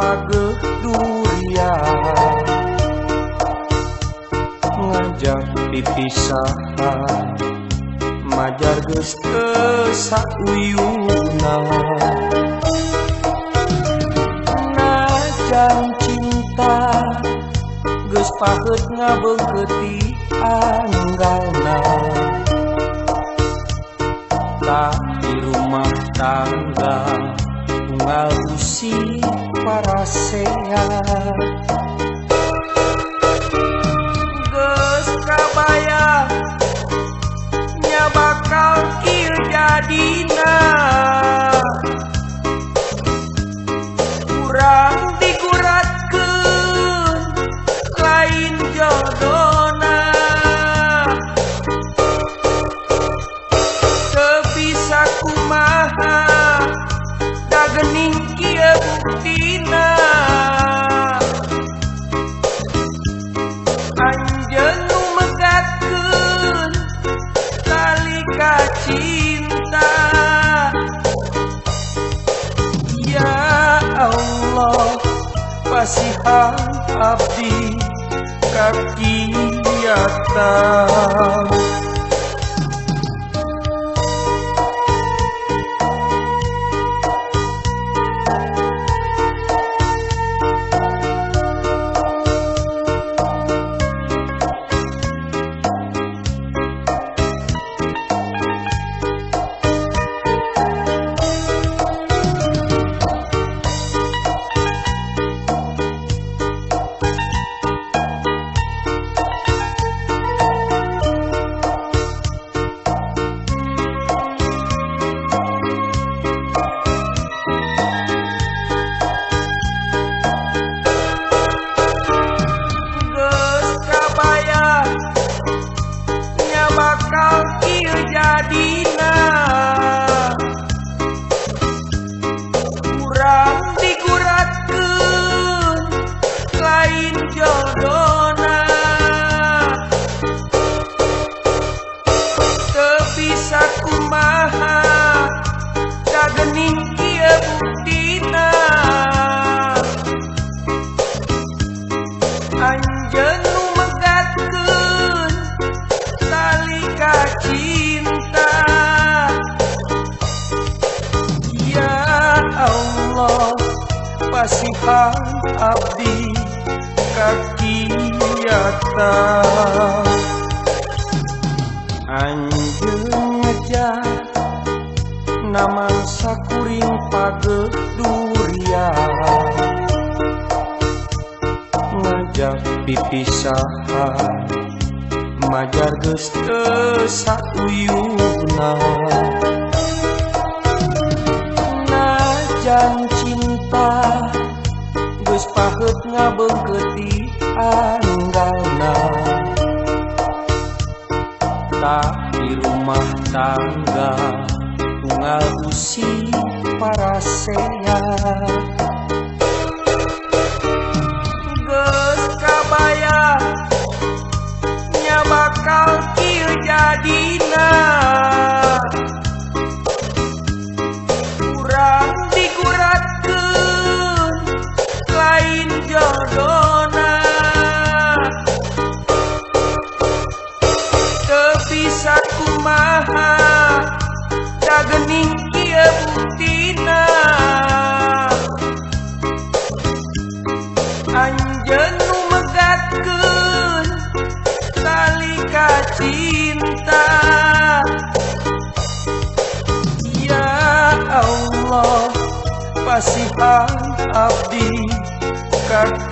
page durian ngajak dipisahan majar geus teu najan cinta geus paheut ngabeungkeut anggalna tak di rumah tangga algo se para cear. Allah pasihan abdi kakiatan geus pasihan abdi kakiatan anjeun ngejak naman sakuring page durian. Ngajak pipisahan majar geus teu sauyuna najan ngabengketi anggana tak di rumah tangga tunggal usi para sehat. Pasihan abdi kakiatan